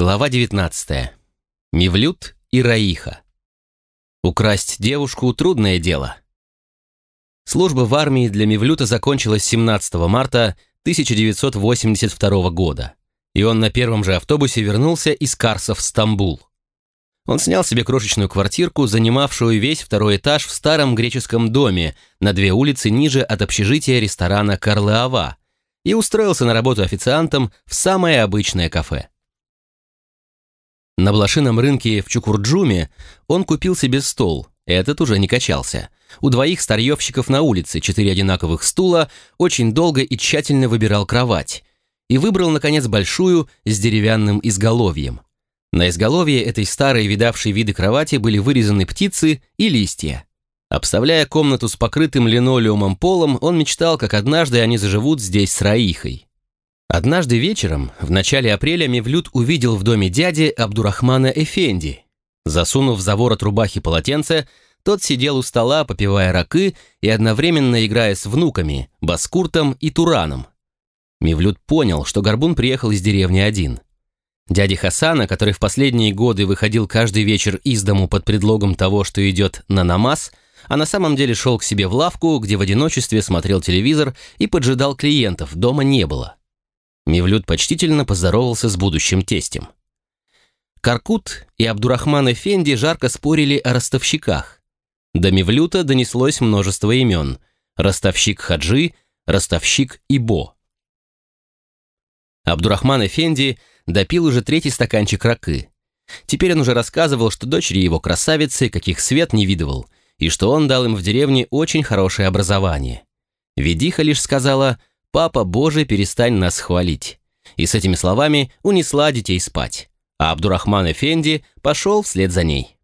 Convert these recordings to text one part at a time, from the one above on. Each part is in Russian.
Глава 19. Мивлют и Раиха. Украсть девушку – трудное дело. Служба в армии для Мивлюта закончилась 17 марта 1982 года, и он на первом же автобусе вернулся из Карса в Стамбул. Он снял себе крошечную квартирку, занимавшую весь второй этаж в старом греческом доме на две улицы ниже от общежития ресторана «Карлеава», и устроился на работу официантом в самое обычное кафе. На блошином рынке в Чукурджуме он купил себе стол, этот уже не качался. У двоих старьевщиков на улице четыре одинаковых стула, очень долго и тщательно выбирал кровать. И выбрал, наконец, большую с деревянным изголовьем. На изголовье этой старой видавшей виды кровати были вырезаны птицы и листья. Обставляя комнату с покрытым линолеумом полом, он мечтал, как однажды они заживут здесь с Раихой. Однажды вечером, в начале апреля, Мевлюд увидел в доме дяди Абдурахмана Эфенди. Засунув за ворот рубахи полотенце, тот сидел у стола, попивая ракы и одновременно играя с внуками, Баскуртом и Тураном. Мевлюд понял, что Горбун приехал из деревни один. Дяди Хасана, который в последние годы выходил каждый вечер из дому под предлогом того, что идет на намаз, а на самом деле шел к себе в лавку, где в одиночестве смотрел телевизор и поджидал клиентов, дома не было. Мивлют почтительно поздоровался с будущим тестем. Каркут и Абдурахман Эфенди жарко спорили о ростовщиках. До Мивлюта донеслось множество имен. Ростовщик Хаджи, ростовщик Ибо. Абдурахман Эфенди допил уже третий стаканчик ракы. Теперь он уже рассказывал, что дочери его красавицы, каких свет не видывал – и что он дал им в деревне очень хорошее образование. Ведиха лишь сказала «Папа Божий, перестань нас хвалить». И с этими словами унесла детей спать, а Абдурахман Эфенди пошел вслед за ней.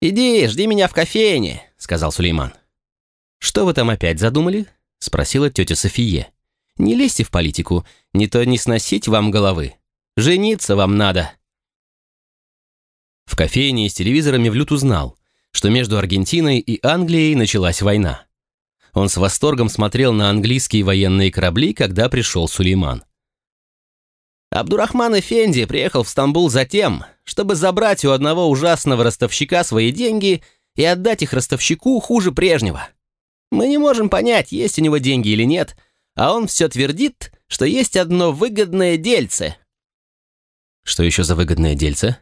«Иди, жди меня в кофейне», — сказал Сулейман. «Что вы там опять задумали?» — спросила тетя София. «Не лезьте в политику, не то не сносить вам головы. Жениться вам надо». В кофейне из телевизора Мевлют узнал, что между Аргентиной и Англией началась война. Он с восторгом смотрел на английские военные корабли, когда пришел Сулейман. Абдурахман Эфенди приехал в Стамбул за тем, чтобы забрать у одного ужасного ростовщика свои деньги и отдать их ростовщику хуже прежнего. Мы не можем понять, есть у него деньги или нет, а он все твердит, что есть одно выгодное дельце. Что еще за выгодное дельце?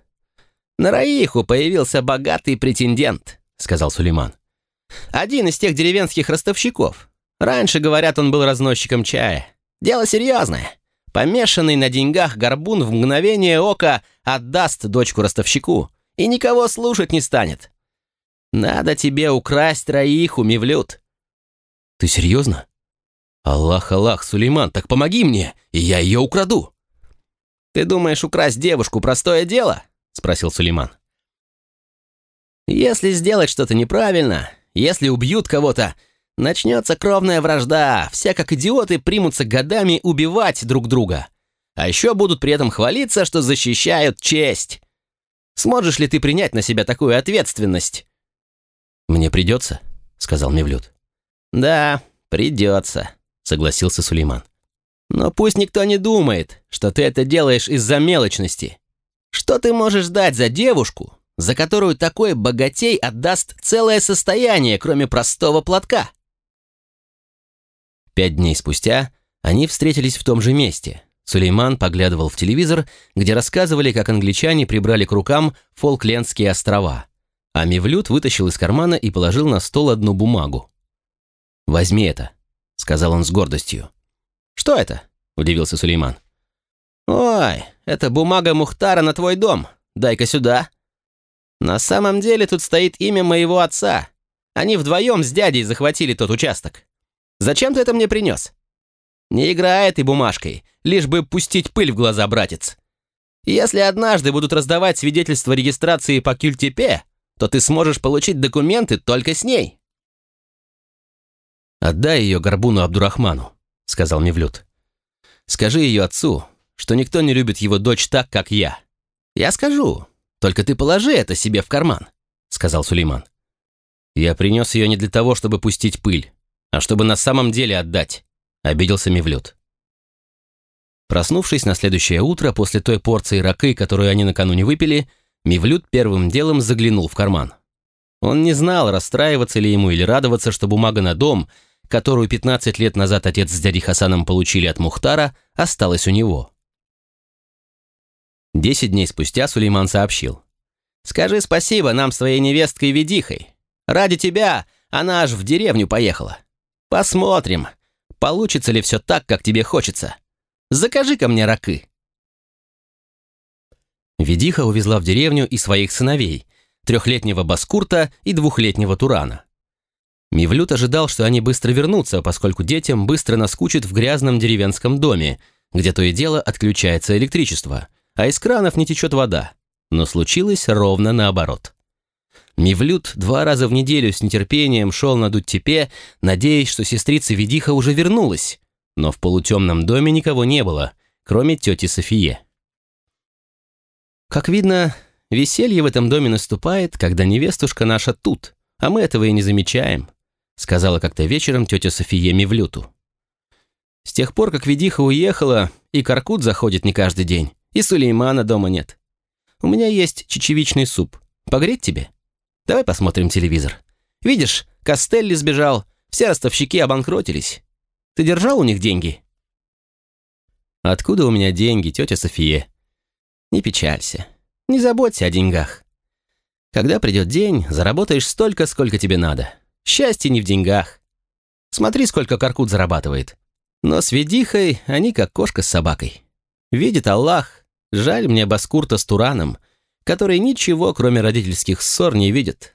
«На Раиху появился богатый претендент», — сказал Сулейман. «Один из тех деревенских ростовщиков. Раньше, говорят, он был разносчиком чая. Дело серьезное. Помешанный на деньгах горбун в мгновение ока отдаст дочку ростовщику и никого слушать не станет. Надо тебе украсть Раиху, Мевлюд». «Ты серьезно?» «Аллах, Аллах, Сулейман, так помоги мне, и я ее украду». «Ты думаешь, украсть девушку – простое дело?» — спросил Сулейман. «Если сделать что-то неправильно, если убьют кого-то, начнется кровная вражда, все как идиоты примутся годами убивать друг друга. А еще будут при этом хвалиться, что защищают честь. Сможешь ли ты принять на себя такую ответственность?» «Мне придется», — сказал Мевлюд. «Да, придется», — согласился Сулейман. «Но пусть никто не думает, что ты это делаешь из-за мелочности. Что ты можешь дать за девушку, за которую такой богатей отдаст целое состояние, кроме простого платка? Пять дней спустя они встретились в том же месте. Сулейман поглядывал в телевизор, где рассказывали, как англичане прибрали к рукам Фолклендские острова. А Мевлюд вытащил из кармана и положил на стол одну бумагу. «Возьми это», — сказал он с гордостью. «Что это?» — удивился Сулейман. «Ой, это бумага Мухтара на твой дом. Дай-ка сюда». На самом деле тут стоит имя моего отца. Они вдвоем с дядей захватили тот участок. Зачем ты это мне принес? Не играй этой бумажкой, лишь бы пустить пыль в глаза, братец. Если однажды будут раздавать свидетельство регистрации по Кюльтепе, то ты сможешь получить документы только с ней. «Отдай ее Горбуну Абдурахману», — сказал Мевлюд. «Скажи ее отцу, что никто не любит его дочь так, как я. Я скажу, только ты положи это себе в карман», — сказал Сулейман. «Я принес ее не для того, чтобы пустить пыль, а чтобы на самом деле отдать», — обиделся Мевлюд. Проснувшись на следующее утро после той порции ракы, которую они накануне выпили, Мивлют первым делом заглянул в карман. Он не знал, расстраиваться ли ему или радоваться, что бумага на дом, которую 15 лет назад отец с дядей Хасаном получили от Мухтара, осталась у него. Десять дней спустя Сулейман сообщил. «Скажи спасибо нам с твоей невесткой Ведихой. Ради тебя она аж в деревню поехала. Посмотрим, получится ли все так, как тебе хочется. закажи ко мне ракы». Ведиха увезла в деревню и своих сыновей, трехлетнего Баскурта и двухлетнего Турана. Мивлют ожидал, что они быстро вернутся, поскольку детям быстро наскучит в грязном деревенском доме, где то и дело отключается электричество, а из кранов не течет вода. Но случилось ровно наоборот. Мивлют два раза в неделю с нетерпением шел на Дуттепе, надеясь, что сестрица Ведиха уже вернулась, но в полутемном доме никого не было, кроме тети Софии. Как видно, веселье в этом доме наступает, когда невестушка наша тут, а мы этого и не замечаем, сказала как-то вечером тетя София Мивлюту. С тех пор, как Ведиха уехала, и Каркут заходит не каждый день, и Сулеймана дома нет. У меня есть чечевичный суп. Погреть тебе? Давай посмотрим телевизор. Видишь, Костелли сбежал, все ростовщики обанкротились. Ты держал у них деньги?» «Откуда у меня деньги, тетя София?» «Не печалься. Не заботься о деньгах. Когда придет день, заработаешь столько, сколько тебе надо. Счастье не в деньгах. Смотри, сколько Каркут зарабатывает. Но с ведихой они как кошка с собакой. Видит Аллах, Жаль мне Баскурта с Тураном, который ничего, кроме родительских ссор, не видит.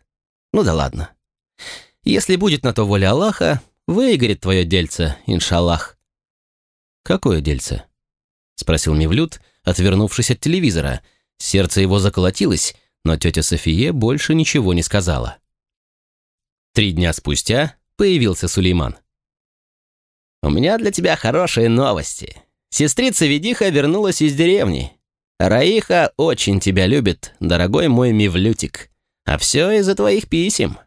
Ну да ладно. Если будет на то воля Аллаха, выиграет твое дельце, иншаллах. «Какое дельце?» — спросил Мивлют, отвернувшись от телевизора. Сердце его заколотилось, но тетя София больше ничего не сказала. Три дня спустя появился Сулейман. «У меня для тебя хорошие новости. Сестрица Ведиха вернулась из деревни. Раиха очень тебя любит, дорогой мой Мивлютик. А все из-за твоих писем.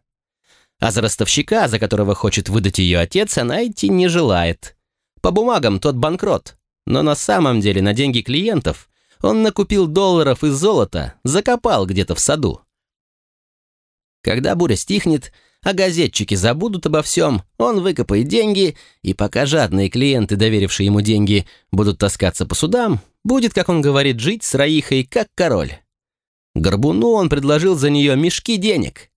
А за ростовщика, за которого хочет выдать ее отец, она идти не желает. По бумагам тот банкрот. Но на самом деле на деньги клиентов он накупил долларов и золота, закопал где-то в саду. Когда буря стихнет, а газетчики забудут обо всем, он выкопает деньги, и пока жадные клиенты, доверившие ему деньги, будут таскаться по судам, будет, как он говорит, жить с Раихой как король. Горбуну он предложил за нее мешки денег.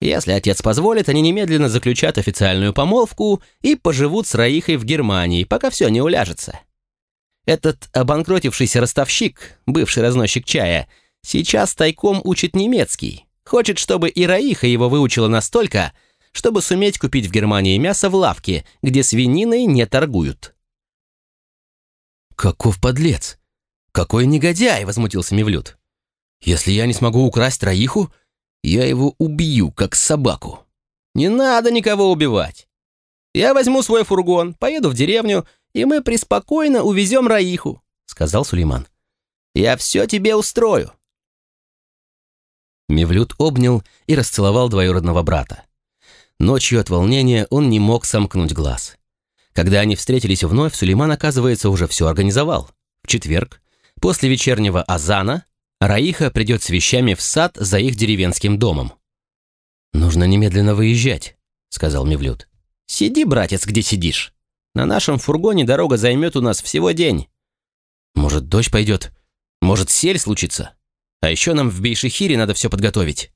Если отец позволит, они немедленно заключат официальную помолвку и поживут с Раихой в Германии, пока все не уляжется. Этот обанкротившийся ростовщик, бывший разносчик чая, сейчас тайком учит немецкий, Хочет, чтобы и Раиха его выучила настолько, чтобы суметь купить в Германии мясо в лавке, где свининой не торгуют. «Каков подлец! Какой негодяй!» — возмутился Мевлюд. «Если я не смогу украсть Раиху, я его убью, как собаку». «Не надо никого убивать. Я возьму свой фургон, поеду в деревню, и мы преспокойно увезем Раиху», — сказал Сулейман. «Я все тебе устрою. Мевлюд обнял и расцеловал двоюродного брата. Ночью от волнения он не мог сомкнуть глаз. Когда они встретились вновь, Сулейман, оказывается, уже все организовал. В четверг, после вечернего азана, Раиха придет с вещами в сад за их деревенским домом. «Нужно немедленно выезжать», — сказал Мевлюд. «Сиди, братец, где сидишь. На нашем фургоне дорога займет у нас всего день. Может, дождь пойдет? Может, сель случится?» А еще нам в Бейшихире надо все подготовить».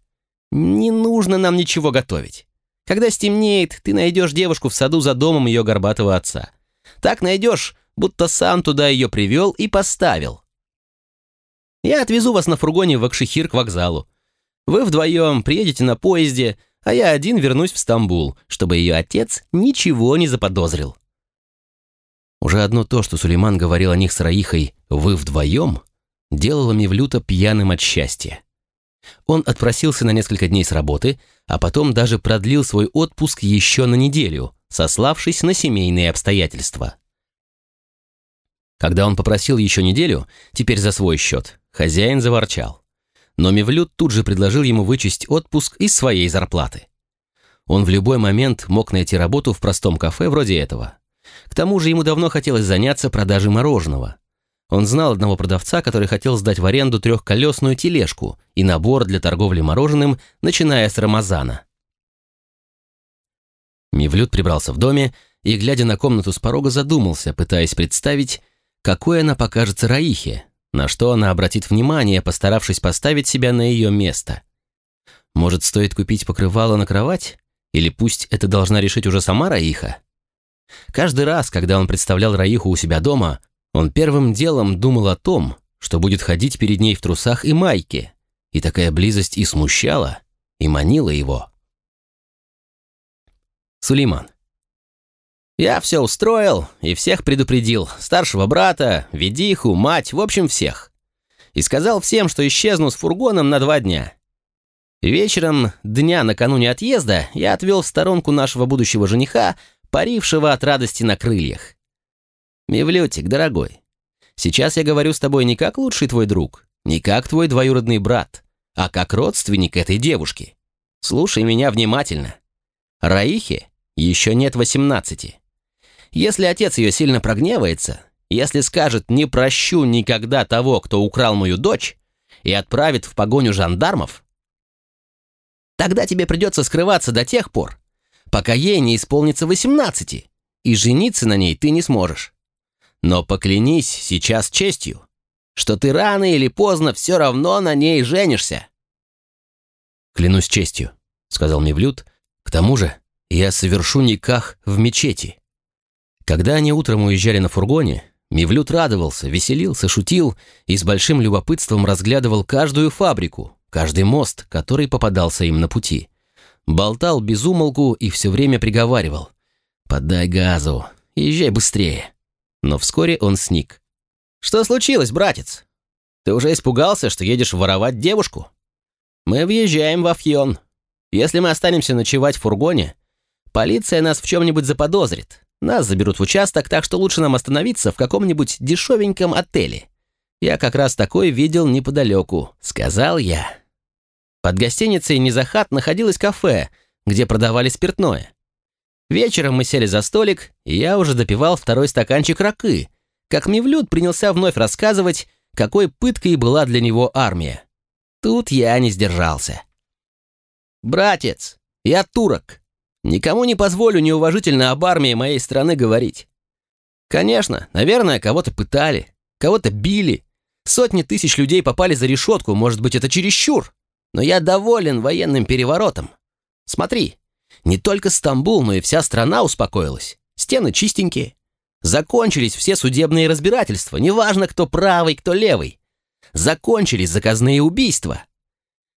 «Не нужно нам ничего готовить. Когда стемнеет, ты найдешь девушку в саду за домом ее горбатого отца. Так найдешь, будто сам туда ее привел и поставил. Я отвезу вас на фургоне в Акшихир к вокзалу. Вы вдвоем приедете на поезде, а я один вернусь в Стамбул, чтобы ее отец ничего не заподозрил». Уже одно то, что Сулейман говорил о них с Раихой «вы вдвоем», делало Мевлюта пьяным от счастья. Он отпросился на несколько дней с работы, а потом даже продлил свой отпуск еще на неделю, сославшись на семейные обстоятельства. Когда он попросил еще неделю, теперь за свой счет, хозяин заворчал. Но Мевлют тут же предложил ему вычесть отпуск из своей зарплаты. Он в любой момент мог найти работу в простом кафе вроде этого. К тому же ему давно хотелось заняться продажей мороженого. Он знал одного продавца, который хотел сдать в аренду трехколесную тележку и набор для торговли мороженым, начиная с Рамазана. Мивлют прибрался в доме и, глядя на комнату с порога, задумался, пытаясь представить, какой она покажется Раихе, на что она обратит внимание, постаравшись поставить себя на ее место. Может, стоит купить покрывало на кровать? Или пусть это должна решить уже сама Раиха? Каждый раз, когда он представлял Раиху у себя дома, он первым делом думал о том, что будет ходить перед ней в трусах и майке, и такая близость и смущала, и манила его. Сулейман. Я все устроил и всех предупредил. Старшего брата, Ведиху, мать, в общем, всех. И сказал всем, что исчезну с фургоном на два дня. Вечером дня накануне отъезда я отвел в сторонку нашего будущего жениха, парившего от радости на крыльях. «Мивлютик, дорогой, сейчас я говорю с тобой не как лучший твой друг, не как твой двоюродный брат, а как родственник этой девушки. Слушай меня внимательно. Раихе еще нет восемнадцати. Если отец ее сильно прогневается, если скажет «не прощу никогда того, кто украл мою дочь», и отправит в погоню жандармов, тогда тебе придется скрываться до тех пор, пока ей не исполнится восемнадцати, и жениться на ней ты не сможешь. Но поклянись сейчас честью, что ты рано или поздно все равно на ней женишься. «Клянусь честью», — сказал Мевлюд. «К тому же я совершу никах в мечети». Когда они утром уезжали на фургоне, Мевлюд радовался, веселился, шутил и с большим любопытством разглядывал каждую фабрику, каждый мост, который попадался им на пути. Болтал без умолку и все время приговаривал. «Подай газу, езжай быстрее». Но вскоре он сник. «Что случилось, братец? Ты уже испугался, что едешь воровать девушку? Мы въезжаем в Афьон. Если мы останемся ночевать в фургоне, полиция нас в чем-нибудь заподозрит. Нас заберут в участок, так что лучше нам остановиться в каком-нибудь дешевеньком отеле. Я как раз такой видел неподалеку», — сказал я. Под гостиницей Низахат находилось кафе, где продавали спиртное. Вечером мы сели за столик, и я уже допивал второй стаканчик ракы, как Мивлют принялся вновь рассказывать, какой пыткой была для него армия. Тут я не сдержался. «Братец, я турок. Никому не позволю неуважительно об армии моей страны говорить. Конечно, наверное, кого-то пытали, кого-то били. Сотни тысяч людей попали за решетку, может быть, это чересчур. Но я доволен военным переворотом. Смотри, не только Стамбул, но и вся страна успокоилась. Стены чистенькие. Закончились все судебные разбирательства, неважно, кто правый, кто левый. Закончились заказные убийства.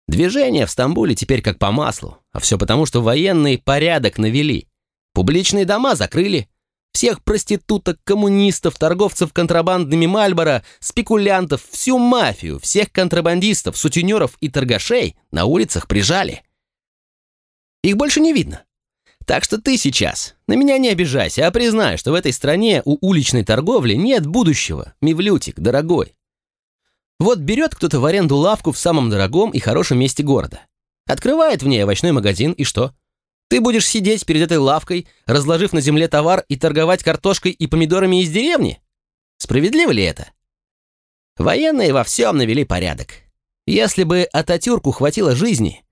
Движение в Стамбуле теперь как по маслу, а все потому, что военные порядок навели. Публичные дома закрыли. Всех проституток, коммунистов, торговцев контрабандными Мальборо, спекулянтов, всю мафию, всех контрабандистов, сутенеров и торгашей на улицах прижали. Их больше не видно. Так что ты сейчас на меня не обижайся, а признай, что в этой стране у уличной торговли нет будущего, мивлютик, дорогой. Вот берет кто-то в аренду лавку в самом дорогом и хорошем месте города. Открывает в ней овощной магазин, и что? Ты будешь сидеть перед этой лавкой, разложив на земле товар и торговать картошкой и помидорами из деревни? Справедливо ли это? Военные во всем навели порядок. Если бы Ататюрку хватило жизни,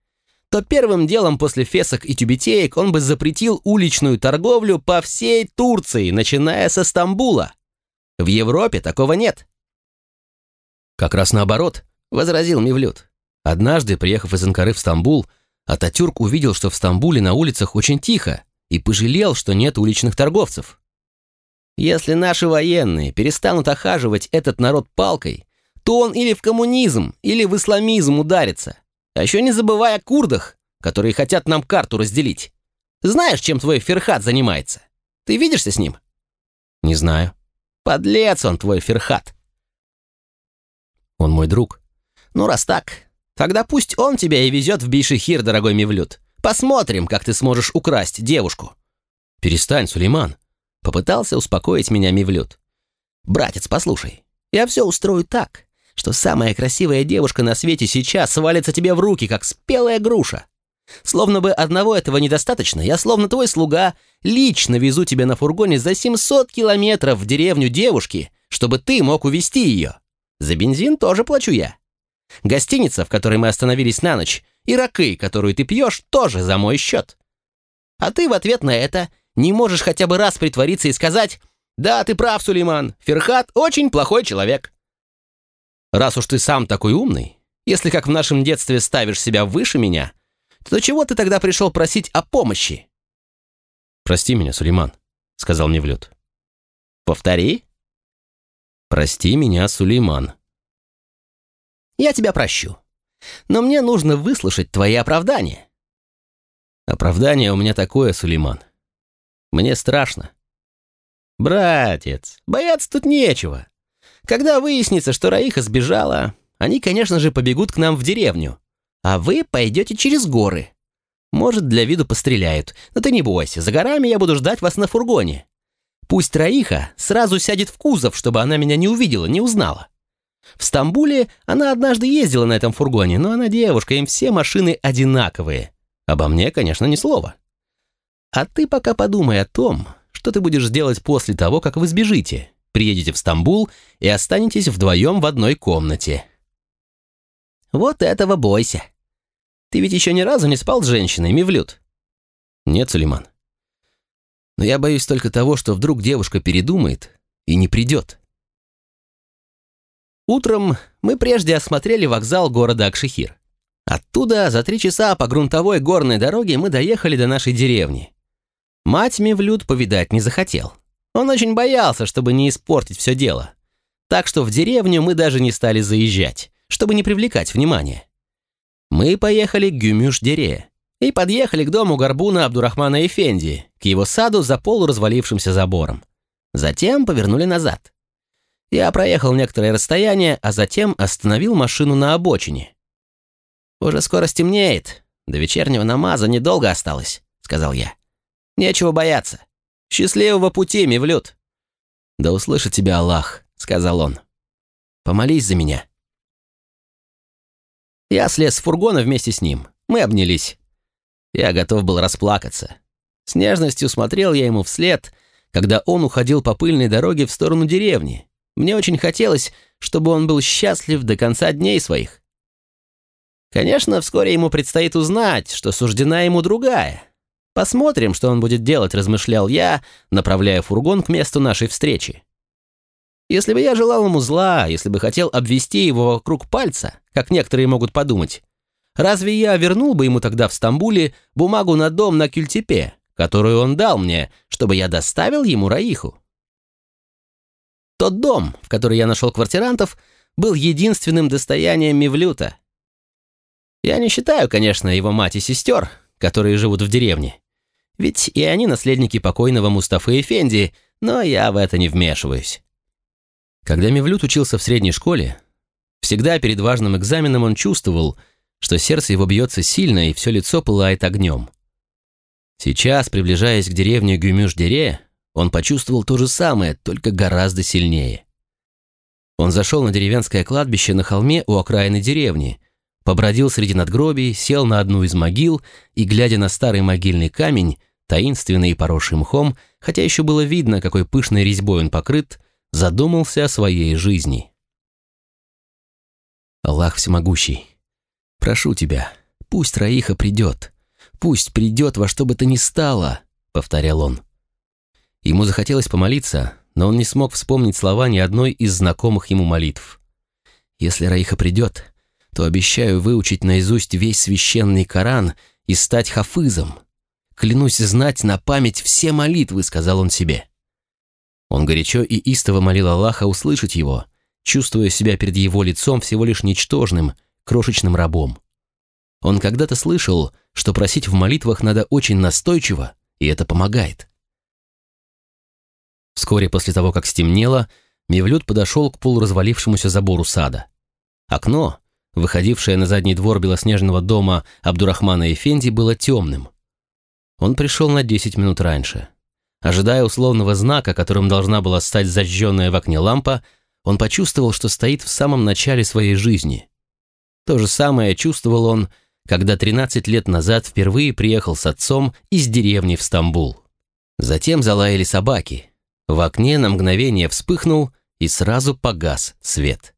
то первым делом после фесок и тюбетеек он бы запретил уличную торговлю по всей Турции, начиная со Стамбула. В Европе такого нет. Как раз наоборот, возразил Мивлют. Однажды, приехав из Анкары в Стамбул, Ататюрк увидел, что в Стамбуле на улицах очень тихо, и пожалел, что нет уличных торговцев. Если наши военные перестанут охаживать этот народ палкой, то он или в коммунизм, или в исламизм ударится. А еще не забывай о курдах, которые хотят нам карту разделить. Знаешь, чем твой Ферхат занимается? Ты видишься с ним? Не знаю. Подлец он твой Ферхат. Он мой друг. Ну, раз так, тогда пусть он тебя и везет в Бейшихир, дорогой Мевлюд. Посмотрим, как ты сможешь украсть девушку. Перестань, Сулейман. Попытался успокоить меня Мевлюд. Братец, послушай, я все устрою так, что самая красивая девушка на свете сейчас свалится тебе в руки, как спелая груша. Словно бы одного этого недостаточно, я словно твой слуга лично везу тебя на фургоне за 700 километров в деревню девушки, чтобы ты мог увезти ее. За бензин тоже плачу я. Гостиница, в которой мы остановились на ночь, и ракы, которую ты пьешь, тоже за мой счет. А ты в ответ на это не можешь хотя бы раз притвориться и сказать «Да, ты прав, Сулейман, Ферхат очень плохой человек». Раз уж ты сам такой умный, если как в нашем детстве ставишь себя выше меня, то чего ты тогда пришел просить о помощи?» «Прости меня, Сулейман», — сказал мне Мевлюд. «Повтори». «Прости меня, Сулейман». «Я тебя прощу. Но мне нужно выслушать твои оправдания». «Оправдание у меня такое, Сулейман. Мне страшно». «Братец, бояться тут нечего. Когда выяснится, что Раиха сбежала, они, конечно же, побегут к нам в деревню, а вы пойдете через горы. Может, для виду постреляют, но ты не бойся, за горами я буду ждать вас на фургоне. Пусть Раиха сразу сядет в кузов, чтобы она меня не увидела, не узнала. В Стамбуле она однажды ездила на этом фургоне, но она девушка, им все машины одинаковые. Обо мне, конечно, ни слова. А ты пока подумай о том, что ты будешь делать после того, как вы сбежите, приедете в Стамбул и останетесь вдвоем в одной комнате. Вот этого бойся. Ты ведь еще ни разу не спал с женщиной, Мивлют? Нет, Сулейман. Но я боюсь только того, что вдруг девушка передумает и не придет. Утром мы прежде осмотрели вокзал города Акшихир. Оттуда за три часа по грунтовой горной дороге мы доехали до нашей деревни. Мать Мивлют повидать не захотел. Он очень боялся, чтобы не испортить все дело. Так что в деревню мы даже не стали заезжать чтобы не привлекать внимания. Мы поехали к Гюмюш-Дере и подъехали к дому Горбуна Абдурахмана Эфенди, к его саду за полуразвалившимся забором. Затем повернули назад. Я проехал некоторое расстояние, а затем остановил машину на обочине. «Уже скоро стемнеет. До вечернего намаза недолго осталось», — сказал я. «Нечего бояться. Счастливого пути, Мивлют!» «Да услышит тебя Аллах», — сказал он. «Помолись за меня». Я слез с фургона вместе с ним. Мы обнялись. Я готов был расплакаться. С нежностью смотрел я ему вслед, когда он уходил по пыльной дороге в сторону деревни. Мне очень хотелось, чтобы он был счастлив до конца дней своих. Конечно, вскоре ему предстоит узнать, что суждена ему другая. Посмотрим, что он будет делать, размышлял я, направляя фургон к месту нашей встречи. Если бы я желал ему зла, если бы хотел обвести его вокруг пальца, как некоторые могут подумать, разве я вернул бы ему тогда в Стамбуле бумагу на дом на Кюльтепе, которую он дал мне, чтобы я доставил ему Раиху? Тот дом, в который я нашел квартирантов, был единственным достоянием Мивлюта. Я не считаю, конечно, его мать и сестер, которые живут в деревне. Ведь и они наследники покойного Мустафы Эфенди, но я в это не вмешиваюсь. Когда Мевлюд учился в средней школе, всегда перед важным экзаменом он чувствовал, что сердце его бьется сильно и все лицо пылает огнем. Сейчас, приближаясь к деревне Гюмюш-Дере, он почувствовал то же самое, только гораздо сильнее. Он зашел на деревенское кладбище на холме у окраины деревни, побродил среди надгробий, сел на одну из могил и, глядя на старый могильный камень, таинственный и поросший мхом, хотя еще было видно, какой пышной резьбой он покрыт, задумался о своей жизни. «Аллах всемогущий, прошу тебя, пусть Раиха придет, пусть придет во что бы то ни стало», — повторял он. Ему захотелось помолиться, но он не смог вспомнить слова ни одной из знакомых ему молитв. «Если Раиха придет, то обещаю выучить наизусть весь священный Коран и стать хафызом. Клянусь знать на память все молитвы», — сказал он себе. Он горячо и истово молил Аллаха услышать его, чувствуя себя перед его лицом всего лишь ничтожным, крошечным рабом. Он когда-то слышал, что просить в молитвах надо очень настойчиво, и это помогает. Вскоре после того, как стемнело, Мевлюд подошел к полуразвалившемуся забору сада. Окно, выходившее на задний двор белоснежного дома Абдурахмана Эфенди, было темным. Он пришел на десять минут раньше. Ожидая условного знака, которым должна была стать зажженная в окне лампа, он почувствовал, что стоит в самом начале своей жизни. То же самое чувствовал он, когда 13 лет назад впервые приехал с отцом из деревни в Стамбул. Затем залаяли собаки. В окне на мгновение вспыхнул и сразу погас свет.